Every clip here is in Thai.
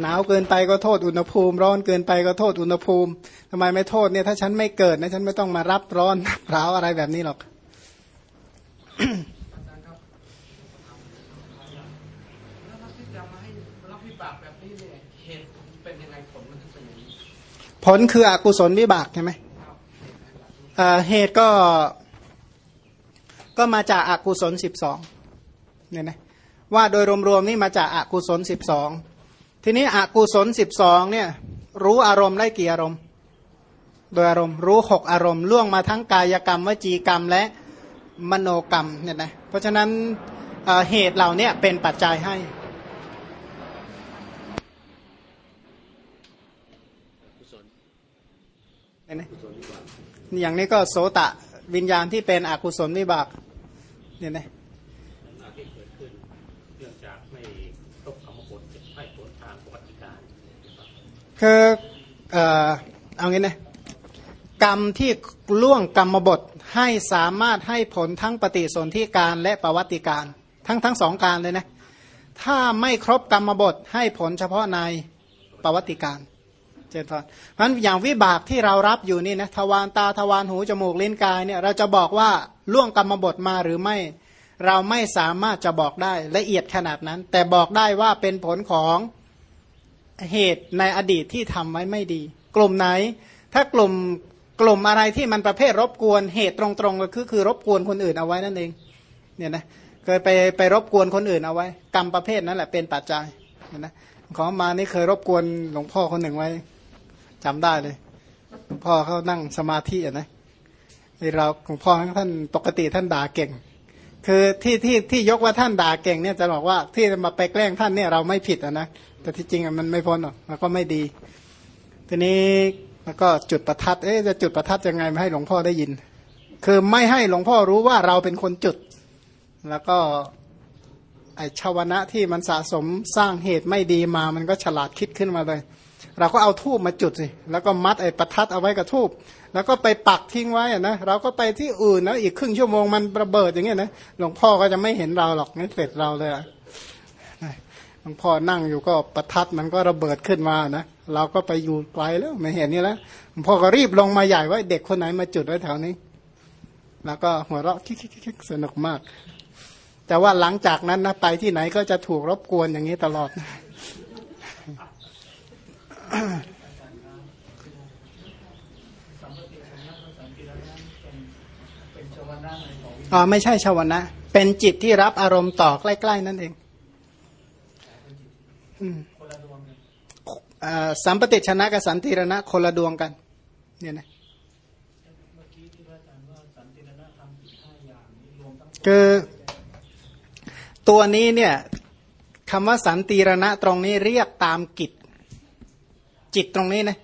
หนาวเกินไปก็โทษอุณหภูมิ ร้อนเกินไปก็โทษอุณหภูมิทำไมไม่โทษเนี่ยถ้าฉันไม่เกิดนะฉันไม่ต้องมารับร้อนรับร้าวอะไรแบบนี้หรอกผลคืออกุศลวิบากใช่ไหมเหตุก็ก็มาจากอากุศลสิบสองเนี่ยนะว่าโดยรวมๆนี่มาจากอากุศลสิบสอง ทีนี้อกุศลสิบสองเนี่ยรู้อารมณ์ได้กี่อารมณ์ โดยอารมณ์รู้หกอารมณ์ล่วงมาทั้งกายกรรมวจีกรรมและมโนกรรมเนี่ยนะเพราะฉะนั้นเหตุเหล่านี้เป็นปัจจัยให้อย่างนี้ก็โสตะวิญญาณที่เป็นอกุศลวิบากเนี่ยนะ คือเอ่อเอางี้นะกรรมที่ล่วงกรรมบทให้สามารถให้ผลทั้งปฏิสนธิการและประวัติการ ทั้งทั้งสองการเลยนะ ถ้าไม่ครบกรรมบทให้ผลเฉพาะในประวัติการเจนพรเพราะอย่างวิบากที่เรารับอยู่นี่นะทวารตาทวารหูจมูกลิ้นกายเนี่ยเราจะบอกว่าล่วงกรรมบทมาหรือไม่ เราไม่สามารถจะบอกได้ละเอียดขนาดนั้น แต่บอกได้ว่าเป็นผลของ เหตุในอดีตที่ทำไว้ไม่ดี กลุ่มไหน ถ้ากลุ่มกลุ่มอะไรที่มันประเภทรบกวนเหตุตรงๆก็คือคือรบกวนคนอื่นเอาไว้นั่นเองเนี่ยนะเคยไปไปรบกวนคนอื่นเอาไว้ กรรมประเภทนั้นแหละเป็นปัจจัยเห็นไหมของมานี่เคยรบกวนหลวงพ่อคนหนึ่งไว้จำได้เลยหลวงพ่อเขานั่งสมาธิอะนะเราหลวงพ่อท่านปกติท่านด่าเก่ง คือที่ที่ที่ยกว่าท่านด่าเก่งเนี่ยจะบอกว่าที่มาไปแกล้งท่านเนี่ยเราไม่ผิดะนะแต่ที่จริงมันไม่พ้นหรอกแล้วก็ไม่ดี ทีนี้แล้วก็จุดประทัดเอ๊จะจุดประทัดยังไงไม่ให้หลวงพ่อได้ยิน คือไม่ให้หลวงพ่อรู้ว่าเราเป็นคนจุด แล้วก็ไอชาวนะที่มันสะสมสร้างเหตุไม่ดีมา มันก็ฉลาดคิดขึ้นมาเลย เราก็เอาทูบมาจุดสิแล้วก็มัดไอประทัดเอาไว้กับทูบ แล้วก็ไปปักทิ้งไว้นะเราก็ไปที่อื่นนะอีกครึ่งชั่วโมงมันระเบิดอย่างเงี้ยนะหลวงพ่อก็จะไม่เห็นเราหรอกงั้นเสร็จเราเลยหลวงพ่อนั่งอยู่ก็ประทัดมันก็ระเบิดขึ้นมานะเราก็ไปอยู่ไกลแล้วไม่เห็นนี่แล้วหลวงพ่อก็รีบลงมาใหญ่ว่าเด็กคนไหนมาจุดไว้แถวนี้ แล้วก็หัวเราะคิกๆสนุกมาก แต่ว่าหลังจากนั้นนะไปที่ไหนก็จะถูกรบกวนอย่างนี้ตลอด อ๋อไม่ใช่ชาวนะ เป็นจิตที่รับอารมณ์ต่อใกล้ ๆ นั่นเองสัมปติชนะกับสันติรณะคนละดวงกัน เนี่ยนะคือตัวนี้เนี่ยคำว่าสันติรณะตรงนี้เรียกตามกิจ จิตตรงนี้นะ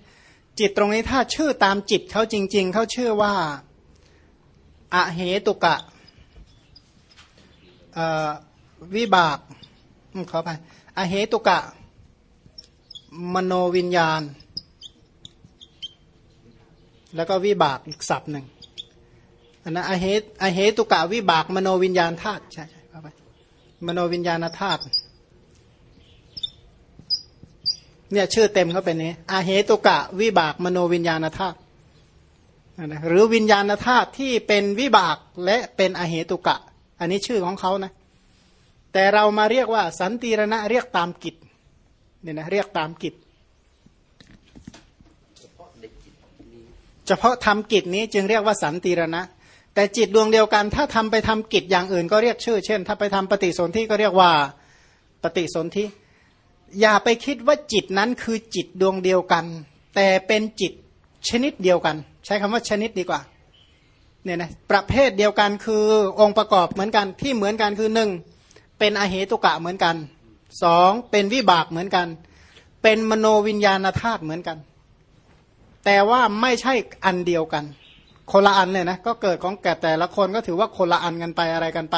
จิตตรงนี้ถ้าชื่อตามจิตเขาจริง ๆเขาชื่อว่าอะเหตุกะ วิบากขอไปอเหตุกะ มโนวิญญาณ แล้วก็วิบากอีกศัพท์หนึ่งอันนั้นอเหตุอเหตุกะวิบากมโนวิญญาณธาตุใช่มโนวิญญาณธาตุเนี่ยชื่อเต็มเขาเป็นนี้อาเหตุกะวิบากมโนวิญญาณธาตุหรือวิญญาณธาตุที่เป็นวิบากและเป็นอาเหตุกะ อันนี้ชื่อของเขานะ แต่เรามาเรียกว่า สันติรณะเรียกตามกิจเนี่ยนะเรียกตามกิจ เฉพาะทำกิจนี้จึงเรียกว่าสันติรณะ แต่จิตดวงเดียวกัน ถ้าทำไปทำกิจอย่างอื่นก็เรียกชื่อ เช่น ถ้าไปทำปฏิสนธิก็เรียกว่าปฏิสนธิอย่าไปคิดว่าจิตนั้นคือจิตดวงเดียวกัน แต่เป็นจิตชนิดเดียวกัน ใช้คำว่าชนิดดีกว่า เนี่ยนะประเภทเดียวกันคือองค์ประกอบเหมือนกันที่เหมือนกันคือหนึ่งเป็นอเหตุกะเหมือนกันสองเป็นวิบากเหมือนกัน เป็นมโนวิญญาณธาตุเหมือนกัน แต่ว่าไม่ใช่อันเดียวกัน คนละอันเลยนะก็เกิดของแก่แต่ละคนก็ถือว่าคนละอันกันไปอะไรกันไป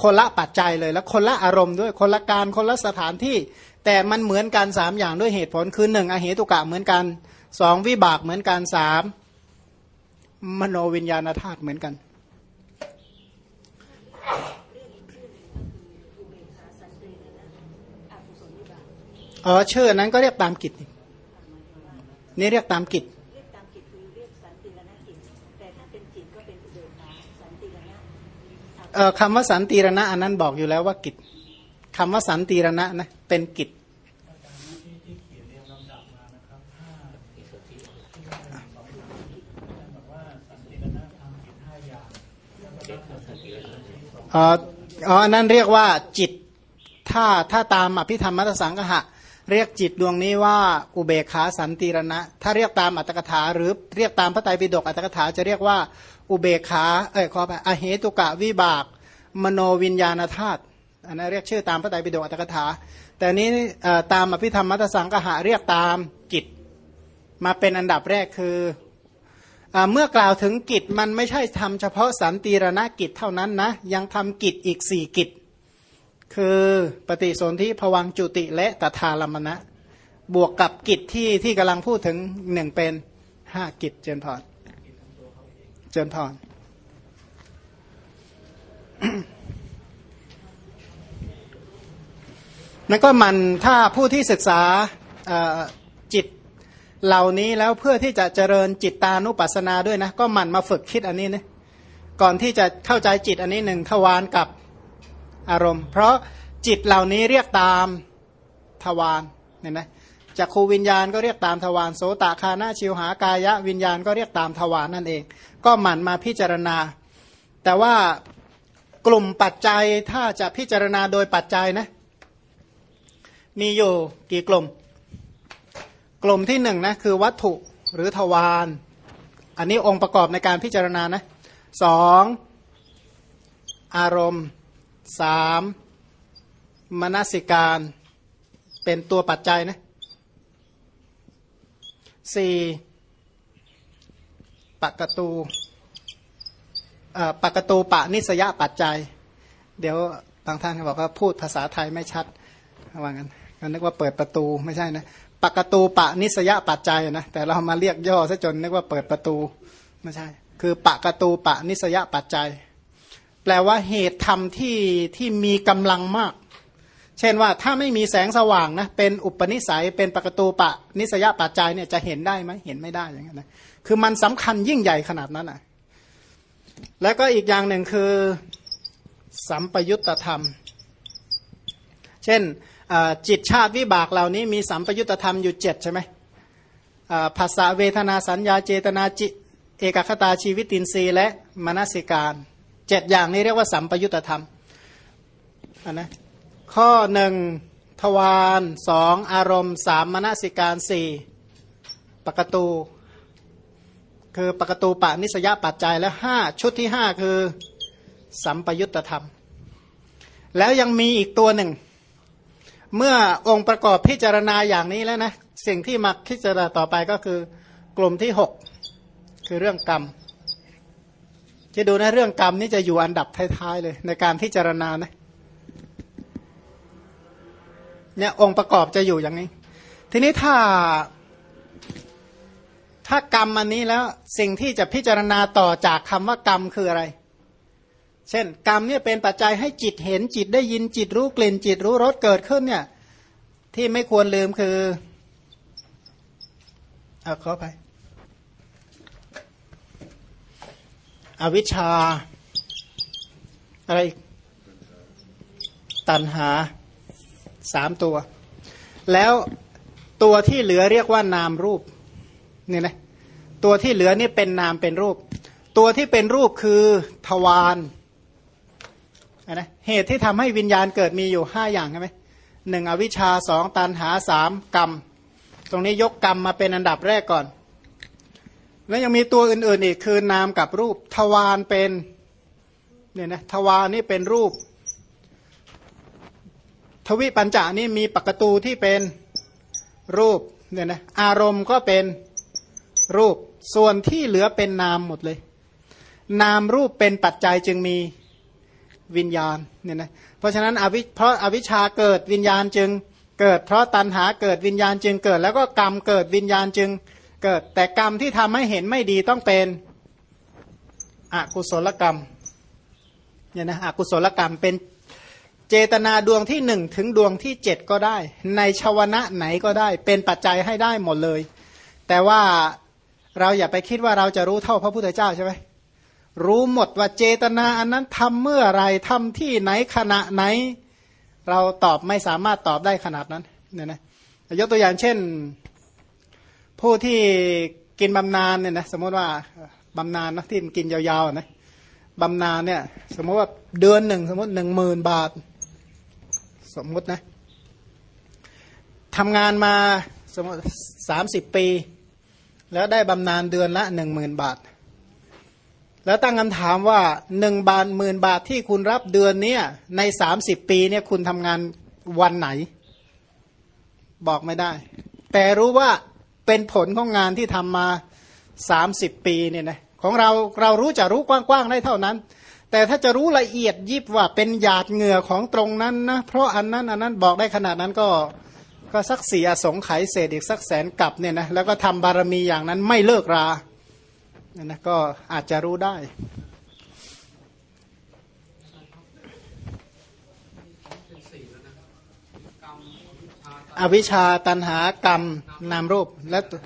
คนละปัจจัยเลยแล้วคนละอารมณ์ด้วยคนละการคนละสถานที่ แต่มันเหมือนกันสามอย่างด้วยเหตุผลคือหนึ่งอเหตุกะเหมือนกันสองวิบากเหมือนกันสาม มโนวิญญาณธาตุเหมือนกัน อ๋อชื่อนั้นก็เรียกตามกิจ นี่เรียกตามกิจเรียกตามกิจคือเรียกสันติรณกิจแต่ถ้าเป็นจิตก็เป็นอุเบกขาสันติระเอ่อคำว่าสันติรณะอันนั้นบอกอยู่แล้วว่ากิจคำว่าสันติรณะนะเป็นกิจ อ๋ออันนั้นเรียกว่าจิต ถ้าถ้าตามอภิธรรมมัตสังกหะ เรียกจิตดวงนี้ว่าอุเบกขาสันติรณะ ถ้าเรียกตามอัตถกถา หรือเรียกตามพระไตรปิฎกอัตถกถาจะเรียกว่าอุเบกขาเอ้ยขอไปอเหตุกะวิบาก มโนวิญญาณธาตุอันนั้นเรียกชื่อตามพระไตรปิฎกอัตถกถา แต่นี้ตามอภิธรรมมัตสังกหะเรียกตามกิจมาเป็นอันดับแรกคือ เมื่อกล่าวถึงกิจมันไม่ใช่ทำเฉพาะสันติรณกิจเท่านั้นนะ ยังทำกิจอีกสี่กิจ คือปฏิสนธิภวังจุติและตถาลมณะ บวกกับกิจที่ที่กำลังพูดถึงหนึ่งเป็นห้ากิจเจนพรเจนพรนั่นก็มันถ้าผู้ที่ศึกษา เหล่านี้แล้วเพื่อที่จะเจริญจิตตานุปัสสนาด้วยนะ ก็หมั่นมาฝึกคิดอันนี้นะก่อนที่จะเข้าใจจิตอันนี้หนึ่งทวารกับอารมณ์ เพราะจิตเหล่านี้เรียกตามทวารเนี่ยนะจักขูวิญญาณก็เรียกตามทวารโสตคานาชิวหากายะวิญญาณก็เรียกตามทวารนั่นเอง ก็หมั่นมาพิจารณา แต่ว่ากลุ่มปัจจัยถ้าจะพิจารณาโดยปัจจัยนะมีอยู่กี่กลุ่ม กลุ่มที่หนึ่งนะคือวัตถุหรือทวารอันนี้องค์ประกอบในการพิจารณานะสองอารมณ์สามมนสิการเป็นตัวปัจจัยนะสี่ปกตูเอ่อปกตูปะนิสยปัจจัย เดี๋ยวบางท่านเขาบอกว่าพูดภาษาไทยไม่ชัดว่างั้นก็นึกว่าเปิดประตูไม่ใช่นะ ปกตูปะนิสยปัจจัยนะแต่เรามาเรียกย่อซะจนนึกว่าเปิดประตูไม่ใช่ คือปกตูปะนิสยปัจจัย แปลว่าเหตุธรรมที่ที่มีกำลังมาก เช่นว่าถ้าไม่มีแสงสว่างนะเป็นอุปนิสัยเป็นปกตูปะนิสยปัจจัยเนี่ยจะเห็นได้ไหมเห็นไม่ได้อย่างนั้นนะคือมันสำคัญยิ่งใหญ่ขนาดนั้นอะแล้วก็อีกอย่างหนึ่งคือสัมปยุตตธรรม เช่น จิตชาติวิบากเหล่านี้มีสัมปยุตธรรมอยู่เจ็ดใช่ไหมภาษาเวทนาสัญญาเจตนาจิเอกคตาชีวิตินทรีย์และมนสิการเจ็ดอย่างนี้เรียกว่าสัมปยุตธรรมนนะข้อหนึ่งทวารสองอารมณ์สามมนสิการสี่ปกตูคือปกตูปะนิสยปัจจัยและห้าชุดที่ห้าคือสัมปยุตธรรม แล้วยังมีอีกตัวหนึ่ง เมื่อองค์ประกอบพิจารณาอย่างนี้แล้วนะสิ่งที่มาพิจารณาต่อไปก็คือกลุ่มที่หกคือเรื่องกรรมที่ดูนะเรื่องกรรมนี่จะอยู่อันดับท้ายๆเลย ในการพิจารณานะเนี่ยองค์ประกอบจะอยู่อย่างนี้ ทีนี้ถ้า ถ้ากรรมอันนี้แล้วสิ่งที่จะพิจารณาต่อจากคำว่ากรรมคืออะไร เช่น กรรมเนี่ยเป็นปัจจัยให้จิตเห็นจิตได้ยินจิตรู้กลิ่นจิตรู้รสเกิดขึ้นเนี่ยที่ไม่ควรลืมคือเอาขอไปอวิชชา อะไร ตันหาสามตัว แล้วตัวที่เหลือเรียกว่านามรูปนี่นะตัวที่เหลือนี่เป็นนามเป็นรูป ตัวที่เป็นรูปคือทวาร นะเหตุที่ทำให้วิญญาณเกิดมีอยู่ห้าอย่างใช่ไหมหนึ่งอวิชชาสองตันหาสามกรรม ตรงนี้ยกกรรมมาเป็นอันดับแรกก่อน แล้วยังมีตัวอื่นๆอีกคือนามกับรูปทวารเป็นเนี่ยนะทวารนี่เป็นรูป ทวิปัญจานี่มีปกตูที่เป็นรูปเนี่ยนะอารมณ์ก็เป็นรูปส่วนที่เหลือเป็นนามหมดเลย นามรูปเป็นปัจจัยจึงมี วิญญาณเนี่ยนะเพราะฉะนั้นอวิเพราะอวิชาเกิดวิญญาณจึงเกิด เพราะตัณหาเกิดวิญญาณจึงเกิด แล้วก็กรรมเกิดวิญญาณจึงเกิด แต่กรรมที่ทำให้เห็นไม่ดีต้องเป็นอกุศลกรรมเนี่ยนะอกุศลกรรมเป็นเจตนาดวงที่หนึ่งถึงดวงที่เจ็ดก็ได้ ในชาวนะไหนก็ได้ เป็นปัจจัยให้ได้หมดเลย แต่ว่าเราอย่าไปคิดว่าเราจะรู้เท่าพระพุทธเจ้าใช่ไหม รู้หมดว่าเจตนาอันนั้นทำเมื่อไรทำที่ไหนขณะไหน เราตอบไม่สามารถตอบได้ขนาดนั้นเนี่ยนะยกตัวอย่างเช่น ผู้ที่กินบำนาญเนี่ยนะสมมติว่าบำนาญนะที่มันกินยาวๆนะบำนาญเนี่ย สมมติว่าเดือนหนึ่งสมมติหนึ่งหมื่นบาท สมมตินะทำงานมาสมมติสามสิบปี แล้วได้บำนาญเดือนละหนึ่งหมื่นบาท แล้วตั้งคำถามว่าหนึ่งบาทหมื่นบาทที่คุณรับเดือนเนี้ยในสามสิบปีเนี่ยคุณทำงานวันไหน บอกไม่ได้ แต่รู้ว่าเป็นผลของงานที่ทำมาสามสิบปีเนี่ยนะของเราเรารู้จะรู้กว้างๆได้เท่านั้น แต่ถ้าจะรู้ละเอียดยิบว่าเป็นหยาดเหงื่อของตรงนั้นนะเพราะอันนั้นอันนั้นบอกได้ขนาดนั้นก็ก็สักสี่อสงไขยเศษอีกสักแสนกับเนี่ยนะแล้วก็ทำบารมีอย่างนั้นไม่เลิกรา นี่ยนะก็อาจจะรู้ได้ อวิชชาตันหากรรมนามรูป และตัว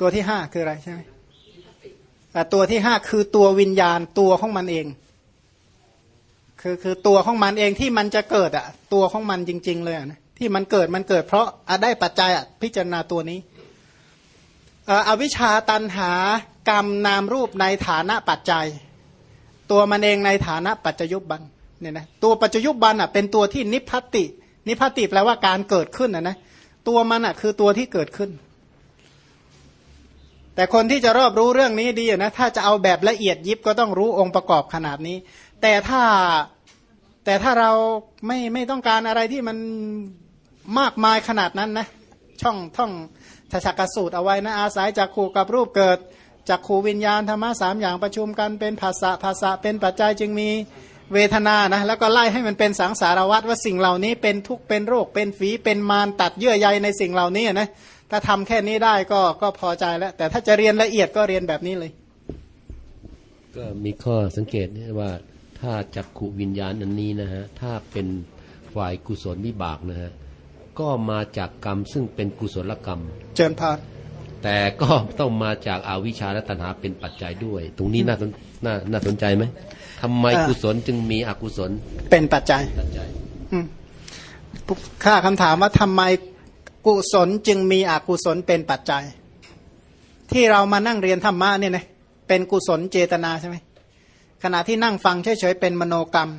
ตัวที่ห้าคืออะไรใช่ไหมแต่ตัวที่ห้าคือตัววิญญาณตัวของมันเอง คือคือตัวของมันเองที่มันจะเกิดอะ ตัวของมันจริง ๆ เลยนะที่มันเกิดมันเกิดเพราะอได้ปัจจัยอะพิจารณาตัวนี้อวิชชาตันหา กรรมนามรูปในฐานะปัจจัย ตัวมันเองในฐานะปัจจยุบันเนี่ยนะตัวปัจจยุบันอะเป็นตัวที่นิพพติ นิพพติแปลว่าการเกิดขึ้นนะนะตัวมันอะคือตัวที่เกิดขึ้น แต่คนที่จะรอบรู้เรื่องนี้ดีนะถ้าจะเอาแบบละเอียดยิบก็ต้องรู้องค์ประกอบขนาดนี้ แต่ถ้าแต่ถ้าเราไม่ไม่ต้องการอะไรที่มันมากมายขนาดนั้นนะช่องท่องทชกสูตรเอาไว้นะอาศัยจากขู่กับรูปเกิด จากขูวิญญาณธรรมะสามอย่างประชุมกันเป็นภาษาภาษาเป็นปัจจัยจึงมีเวทนานะแล้วก็ไล่ให้มันเป็นสังสารวัตว่าสิ่งเหล่านี้เป็นทุกข์เป็นโรคเป็นฝีเป็นมารตัดเยื่อใยในสิ่งเหล่านี้นะถ้าทำแค่นี้ได้ก็ก็พอใจแล้ว แต่ถ้าจะเรียนละเอียดก็เรียนแบบนี้เลย ก็มีข้อสังเกตว่าถ้าจักขุวิญญาณอันนี้นะฮะถ้าเป็นฝ่ายกุศลวิบากนะฮะก็มาจากกรรมซึ่งเป็นกุศลกรรม เจิญพาน แต่ก็ต้องมาจากอาวิชชาและตัณหาเป็นปัจจัยด้วย ตรงนี้น่าสนน่าน่าสนใจไหมทำไมกุศลจึงมีอกุศล เป็นปัจจัยปัจจัยอืมข้าคำถามว่าทำไมกุศลจึงมีอกุศลเป็นปัจจัย ที่เรามานั่งเรียนธรรมะเนี่ยนะเป็นกุศลเจตนาใช่ไหมขณะที่นั่งฟังเฉยๆเป็นมโนกรรม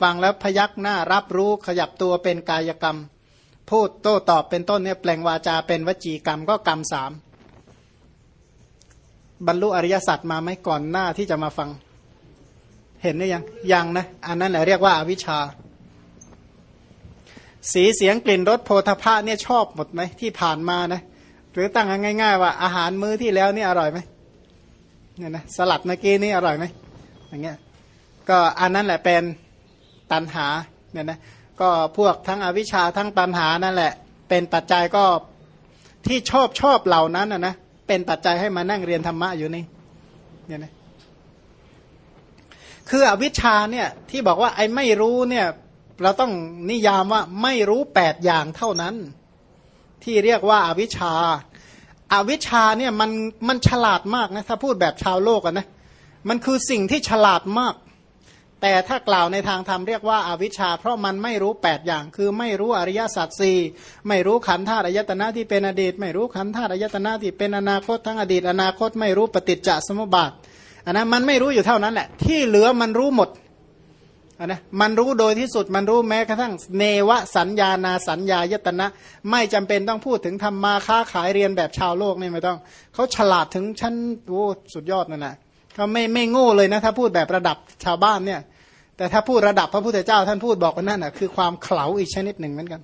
ฟังแล้วพยักหน้ารับรู้ขยับตัวเป็นกายกรรม พูดโต้ตอบเป็นต้นเนี่ยแปลงวาจาเป็นวจีกรรมก็กรรมสาม บรรลุอริยสัจมาไหมก่อนหน้าที่จะมาฟัง เห็นหรือยังยังนะ อันนั้นแหละเรียกว่าอาวิชชา สีเสียงกลิ่นรสโพธาภะเนี่ยชอบหมดไหมที่ผ่านมานะหรือตั้งง่าย ๆ ว่าอาหารมื้อที่แล้วนี่อร่อยไหมเนี่ยนะสลัดเมื่อกี้นี่อร่อยไหมอย่างเงี้ยก็อันนั้นแหละเป็นตันหาเนี่ยนะก็พวกทั้งอวิชชาทั้งตันหานั่นแหละ เป็นปัจจัยก็ที่ชอบชอบเหล่านั้นนะนะ เป็นปัจจัยให้มานั่งเรียนธรรมะอยู่นี่เนี่ยนะคืออวิชชาเนี่ยที่บอกว่าไอ้ไม่รู้เนี่ยเราต้องนิยามว่าไม่รู้แปดอย่างเท่านั้น ที่เรียกว่าอาวิชชาอาวิชชาเนี่ยมันมันฉลาดมากนะถ้าพูดแบบชาวโลกอะนะมันคือสิ่งที่ฉลาดมาก แต่ถ้ากล่าวในทางธรรมเรียกว่าอาวิชชา เพราะมันไม่รู้แปดอย่าง คือไม่รู้อริยสัจสี่ไม่รู้ขันธ์ธาตุอายตนะที่เป็นอดีต ไม่รู้ขันธ์ธาตุอายตนะที่เป็นอนาคตทั้งอดีต อนาคตไม่รู้ปฏิจจสมุปบาทอันนั้นมันไม่รู้อยู่เท่านั้นแหละ ที่เหลือมันรู้หมดอันนะมันรู้โดยที่สุดมันรู้แม้กระทั่งเนวสัญญานาสัญญายตนะ ไม่จำเป็นต้องพูดถึงทำมาค้าขายเรียนแบบชาวโลกนี่ไม่ต้องเขาฉลาดถึงชั้นโอ้สุดยอดนั่นแหละ เขาไม่ไม่โง่เลยนะถ้าพูดแบบระดับชาวบ้านเนี่ย แต่ถ้าพูดระดับพระพุทธเจ้าท่านพูดบอกว่านั่นอะคือความเขลาอีกชนิดหนึ่งเหมือนกัน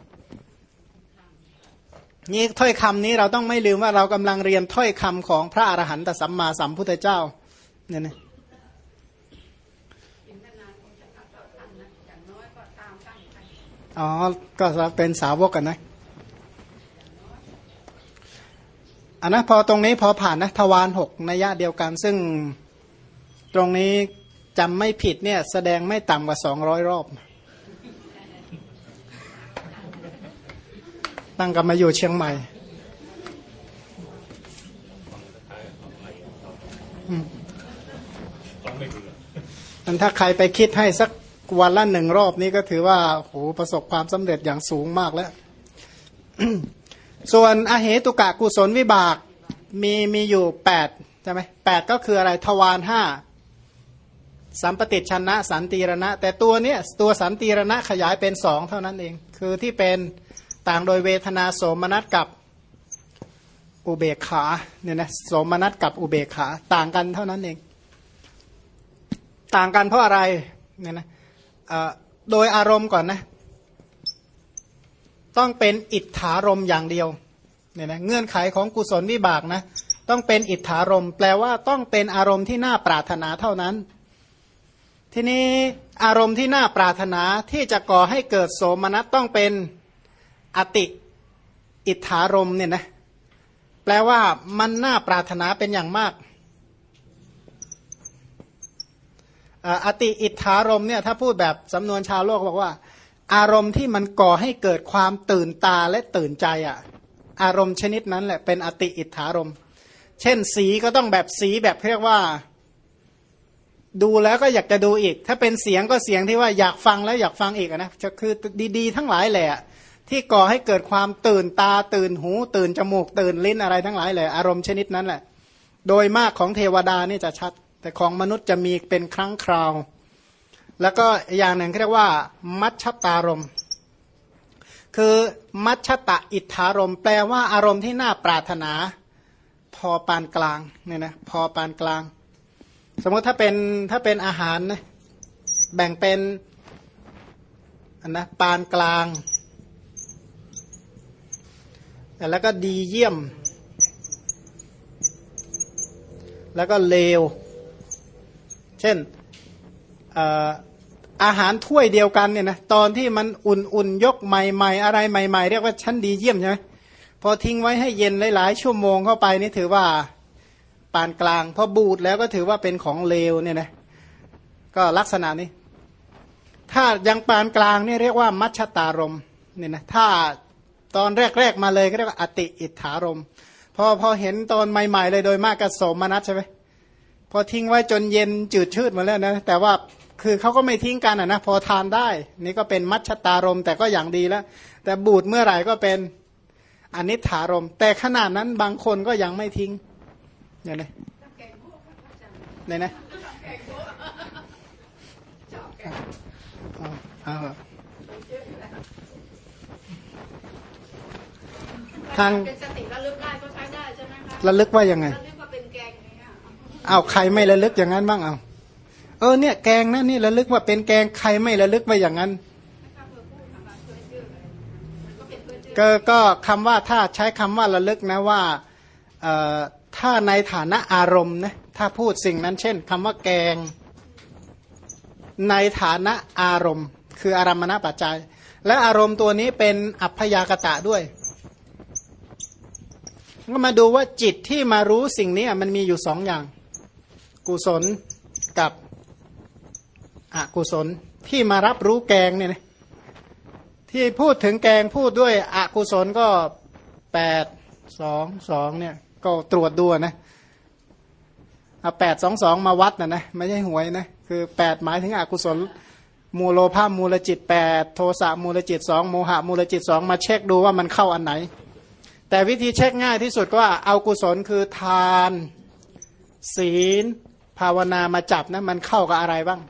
นี่ถ้อยคำนี้เราต้องไม่ลืมว่าเรากำลังเรียนถ้อยคำของพระอรหันตสัมมาสัมพุทธเจ้าเนี่ยนะอ๋อ ก็เป็นสาวกกันนะอันนะพอตรงนี้พอผ่านนะทวารหกนัยยะเดียวกันซึ่ง ตรงนี้จำไม่ผิดเนี่ยแสดงไม่ต่ำกว่าสองร้อยรอบ ตั้งกับมาอยู่เชียงใหม่มมันถ้าใครไปคิดให้สักวันละหนึ่งรอบนี้ก็ถือว่าโหประสบความสำเร็จอย่างสูงมากแล้ว ส่วนอเหตุกะกุศลวิบากมีมีอยู่แปดใช่ไหมแปดก็คืออะไรทวารห้า สัมปติชนะสันติรณะ แต่ตัวเนี้ยตัวสันติรณะขยายเป็นสองเท่านั้นเอง คือที่เป็นต่างโดยเวทนาโสมนัสกับอุเบกขาเนี่ยนะโสมนัสกับอุเบกขาต่างกันเท่านั้นเอง ต่างกันเพราะอะไรเนี่ยนะโดยอารมณ์ก่อนนะ ต้องเป็นอิทธารมอย่างเดียวเนี่ยนะเงื่อนไขของกุศลวิบากนะ ต้องเป็นอิทธารมแปลว่าต้องเป็นอารมณ์ที่น่าปรารถนาเท่านั้น ทีนี้อารมณ์ที่น่าปรารถนาที่จะก่อให้เกิดโสมนัสต้องเป็นอติอิทธารมเนี่ยนะแปลว่ามันน่าปรารถนาเป็นอย่างมากอติอิทธารมเนี่ยถ้าพูดแบบสำนวนชาวโลกบอกว่า อารมณ์ที่มันก่อให้เกิดความตื่นตาและตื่นใจอะ่ะ อารมณ์ชนิดนั้นแหละเป็นอติอิทธารมเช่นสีก็ต้องแบบสีแบบเรียกว่า ดูแล้วก็อยากจะดูอีก ถ้าเป็นเสียงก็เสียงที่ว่าอยากฟังแล้วอยากฟังอีกนะจะคือดีๆ ทั้งหลายแหละ ที่ก่อให้เกิดความตื่นตาตื่นหู ตื่นจมูก ตื่นลิ้นอะไรทั้งหลายแหละอารมณ์ชนิดนั้นแหละ โดยมากของเทวดานี่จะชัด แต่ของมนุษย์จะมีเป็นครั้งคราว แล้วก็อย่างหนึ่งเรียกว่า มัชชตารมคือมัชชตะอิทธารมแปลว่าอารมณ์ที่น่าปรารถนา พอปานกลางเนี่ยนะพอปานกลาง สมมติถ้าเป็นถ้าเป็นอาหารนะแบ่งเป็นอันนะปานกลาง แล้วก็ดีเยี่ยม แล้วก็เลว เช่นอาหารถ้วยเดียวกันเนี่ยนะตอนที่มันอุ่นๆยกใหม่ ๆ อะไรใหม่ ๆ เรียกว่าชั้นดีเยี่ยมใช่ไหมพอทิ้งไว้ให้เย็นหลายๆชั่วโมงเข้าไปนี่ถือว่า ปานกลางพอบูดแล้วก็ถือว่าเป็นของเลวเนี่ยนะก็ลักษณะนี้ ถ้ายังปานกลางนี่เรียกว่ามัชตารมเนี่ยนะถ้าตอนแรก ๆ มาเลยก็เรียกว่าอติอิทธารมพอพอเห็นตอนใหม่ ๆ เลยโดยมากกระสมมนัสใช่ไหมพอทิ้งไว้จนเย็นจืดชืดมาแล้วนะแต่ว่าคือเขาก็ไม่ทิ้งกันอะนะพอทานได้ นี่ก็เป็นมัชตารมแต่ก็อย่างดีแล้ว แต่บูดเมื่อไหร่ก็เป็นอนิถารมแต่ขนาดนั้นบางคนก็ยังไม่ทิ้ง เนี่ยนะเนี่ยนะเอาทางเป็นสติระลึกได้ก็ใช้ได้ใช่ไหมคะระลึกว่ายังไงระลึกว่าเป็นแกงอย่างเงี้ยเอาใครไม่ระลึกอย่างนั้นบ้างเอาเออเนี่ยแกงนะนี่ระลึกว่าเป็นแกงใครไม่ระลึกว่าอย่างนั้นก็ก็คำว่าถ้าใช้คำว่าระลึกนะว่าเอ่อ ถ้าในฐานะอารมณ์นะถ้าพูดสิ่งนั้น เช่นคำว่าแกง ในฐานะอารมณ์ คืออารมณปัจจัย และอารมณ์ตัวนี้เป็นอัพยากตะด้วยก็มาดูว่าจิตที่มารู้สิ่งนี้มันมีอยู่สองอย่าง กุศลกับอกุศลที่มารับรู้แกงเนี่ยนะที่พูดถึงแกงพูดด้วยอกุศลก็แปดสองสองเนี่ย ก็ตรวจดูนะเอาแปดสองสองมาวัดนะนะไม่ใช่หวยนะคือแปดหมายถึงอกุศลมูโลภามูลจิตแปดโทสะมูลจิตสองโมหะมูลจิตสองมาเช็คดูว่ามันเข้าอันไหน แต่วิธีเช็คง่ายที่สุดก็ว่าเอากุศลคือทาน ศีล ภาวนามาจับนะมันเข้ากับอะไรบ้าง